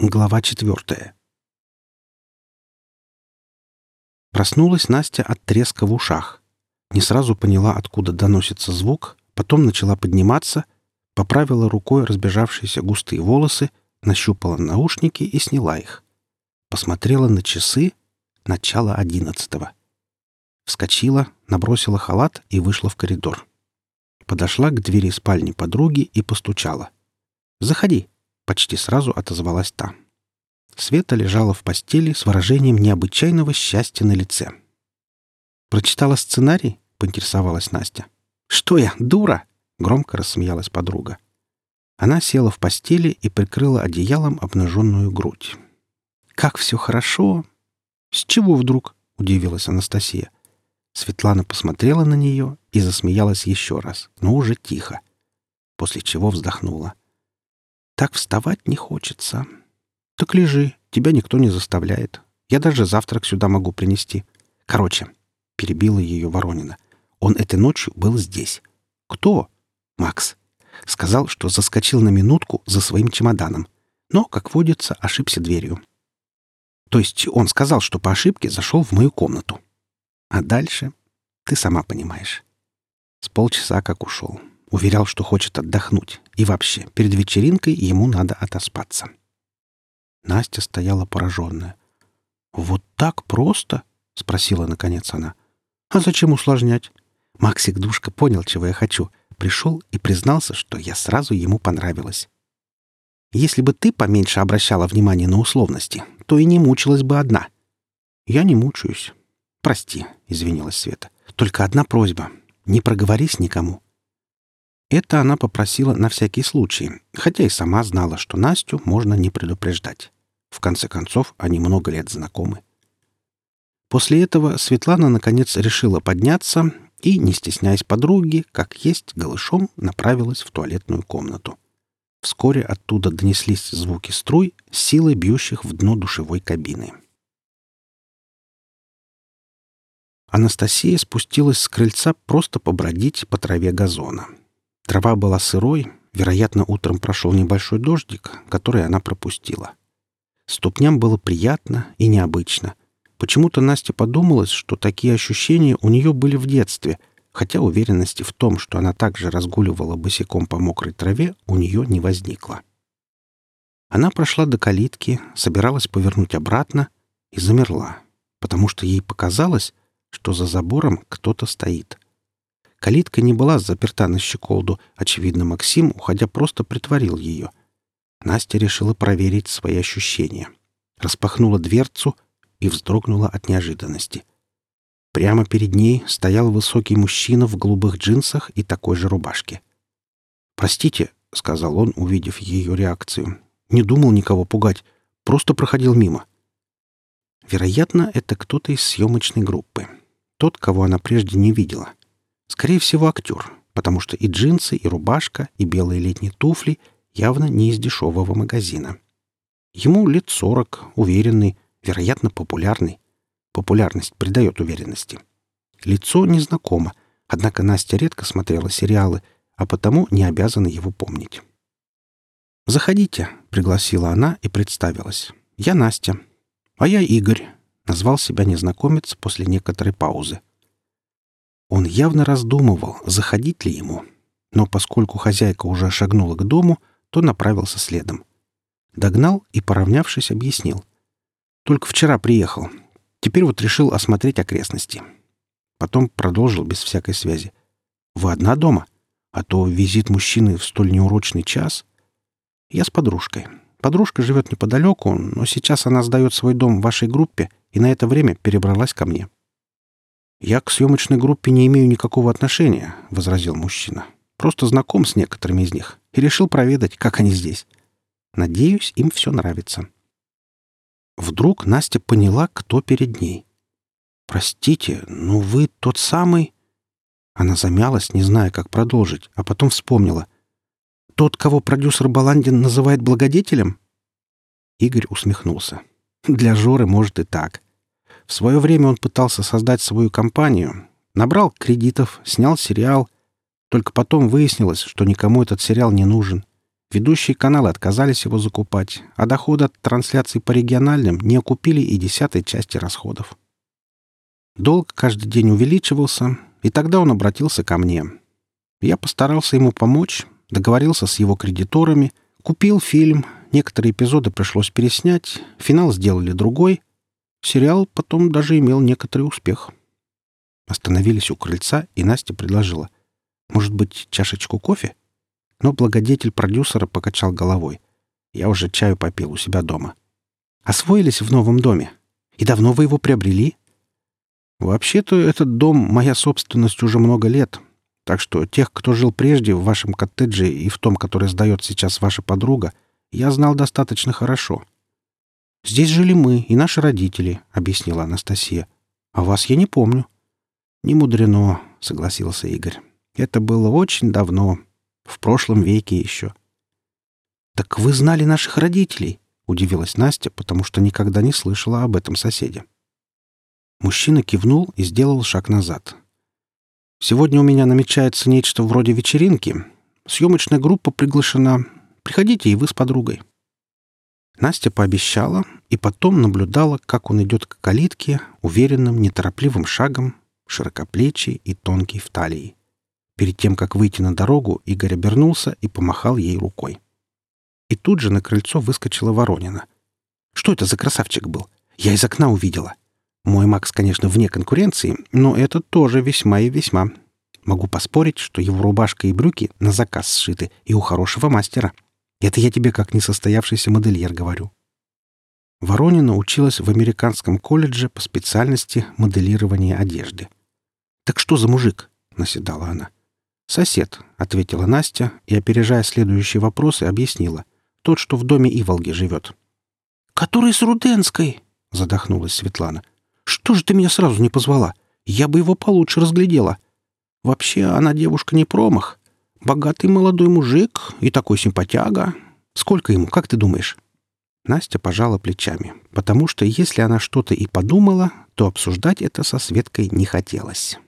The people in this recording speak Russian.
Глава четвертая. Проснулась Настя от треска в ушах. Не сразу поняла, откуда доносится звук, потом начала подниматься, поправила рукой разбежавшиеся густые волосы, нащупала наушники и сняла их. Посмотрела на часы — начало одиннадцатого. Вскочила, набросила халат и вышла в коридор. Подошла к двери спальни подруги и постучала. «Заходи», Почти сразу отозвалась та. Света лежала в постели с выражением необычайного счастья на лице. «Прочитала сценарий?» — поинтересовалась Настя. «Что я, дура?» — громко рассмеялась подруга. Она села в постели и прикрыла одеялом обнаженную грудь. «Как все хорошо!» «С чего вдруг?» — удивилась Анастасия. Светлана посмотрела на нее и засмеялась еще раз, но уже тихо, после чего вздохнула. Так вставать не хочется. Так лежи, тебя никто не заставляет. Я даже завтрак сюда могу принести. Короче, перебила ее Воронина. Он этой ночью был здесь. Кто? Макс. Сказал, что заскочил на минутку за своим чемоданом. Но, как водится, ошибся дверью. То есть он сказал, что по ошибке зашел в мою комнату. А дальше ты сама понимаешь. С полчаса как ушел. Уверял, что хочет отдохнуть. И вообще, перед вечеринкой ему надо отоспаться. Настя стояла пораженная. «Вот так просто?» — спросила наконец она. «А зачем усложнять?» Максик Душка понял, чего я хочу. Пришел и признался, что я сразу ему понравилась. «Если бы ты поменьше обращала внимание на условности, то и не мучилась бы одна». «Я не мучаюсь». «Прости», — извинилась Света. «Только одна просьба. Не проговорись никому. Это она попросила на всякий случай, хотя и сама знала, что Настю можно не предупреждать. В конце концов, они много лет знакомы. После этого Светлана наконец решила подняться и, не стесняясь подруги, как есть, голышом направилась в туалетную комнату. Вскоре оттуда донеслись звуки струй, силой бьющих в дно душевой кабины. Анастасия спустилась с крыльца просто побродить по траве газона. Трава была сырой, вероятно, утром прошел небольшой дождик, который она пропустила. Ступням было приятно и необычно. Почему-то Настя подумалась, что такие ощущения у нее были в детстве, хотя уверенности в том, что она также разгуливала босиком по мокрой траве, у нее не возникло. Она прошла до калитки, собиралась повернуть обратно и замерла, потому что ей показалось, что за забором кто-то стоит — Калитка не была заперта на щеколду. Очевидно, Максим, уходя, просто притворил ее. Настя решила проверить свои ощущения. Распахнула дверцу и вздрогнула от неожиданности. Прямо перед ней стоял высокий мужчина в голубых джинсах и такой же рубашке. «Простите», — сказал он, увидев ее реакцию. «Не думал никого пугать. Просто проходил мимо». Вероятно, это кто-то из съемочной группы. Тот, кого она прежде не видела. Скорее всего, актер, потому что и джинсы, и рубашка, и белые летние туфли явно не из дешевого магазина. Ему лет сорок, уверенный, вероятно, популярный. Популярность придает уверенности. Лицо незнакомо, однако Настя редко смотрела сериалы, а потому не обязана его помнить. «Заходите», — пригласила она и представилась. «Я Настя». «А я Игорь», — назвал себя незнакомец после некоторой паузы. Он явно раздумывал, заходить ли ему. Но поскольку хозяйка уже шагнула к дому, то направился следом. Догнал и, поравнявшись, объяснил. «Только вчера приехал. Теперь вот решил осмотреть окрестности». Потом продолжил без всякой связи. «Вы одна дома? А то визит мужчины в столь неурочный час...» «Я с подружкой. Подружка живет неподалеку, но сейчас она сдает свой дом вашей группе и на это время перебралась ко мне». «Я к съемочной группе не имею никакого отношения», — возразил мужчина. «Просто знаком с некоторыми из них и решил проведать, как они здесь. Надеюсь, им все нравится». Вдруг Настя поняла, кто перед ней. «Простите, но вы тот самый...» Она замялась, не зная, как продолжить, а потом вспомнила. «Тот, кого продюсер Баландин называет благодетелем?» Игорь усмехнулся. «Для Жоры, может, и так. В свое время он пытался создать свою компанию, набрал кредитов, снял сериал. Только потом выяснилось, что никому этот сериал не нужен. Ведущие каналы отказались его закупать, а доходы от трансляций по региональным не окупили и десятой части расходов. Долг каждый день увеличивался, и тогда он обратился ко мне. Я постарался ему помочь, договорился с его кредиторами, купил фильм, некоторые эпизоды пришлось переснять, финал сделали другой. Сериал потом даже имел некоторый успех. Остановились у крыльца, и Настя предложила. «Может быть, чашечку кофе?» Но благодетель продюсера покачал головой. «Я уже чаю попил у себя дома». «Освоились в новом доме? И давно вы его приобрели?» «Вообще-то этот дом — моя собственность уже много лет, так что тех, кто жил прежде в вашем коттедже и в том, который сдает сейчас ваша подруга, я знал достаточно хорошо. Здесь жили мы и наши родители, — объяснила Анастасия. А вас я не помню. Не мудрено, — согласился Игорь. Это было очень давно, в прошлом веке еще. Так вы знали наших родителей? — удивилась Настя, потому что никогда не слышала об этом соседе. Мужчина кивнул и сделал шаг назад. Сегодня у меня намечается нечто вроде вечеринки. Съемочная группа приглашена. Приходите и вы с подругой». Настя пообещала и потом наблюдала, как он идет к калитке уверенным, неторопливым шагом, широкоплечий и тонкий в талии. Перед тем, как выйти на дорогу, Игорь обернулся и помахал ей рукой. И тут же на крыльцо выскочила Воронина. «Что это за красавчик был? Я из окна увидела. Мой Макс, конечно, вне конкуренции, но это тоже весьма и весьма. Могу поспорить, что его рубашка и брюки на заказ сшиты и у хорошего мастера. Это я тебе как несостоявшийся модельер говорю. Воронина училась в американском колледже по специальности моделирования одежды. «Так что за мужик?» — наседала она. «Сосед», — ответила Настя и, опережая следующие вопросы, объяснила. «Тот, что в доме Иволги живет». «Который с Руденской?» — задохнулась Светлана. Что же ты меня сразу не позвала? Я бы его получше разглядела. Вообще, она девушка не промах. Богатый молодой мужик и такой симпатяга. Сколько ему, как ты думаешь?» Настя пожала плечами, потому что если она что-то и подумала, то обсуждать это со Светкой не хотелось.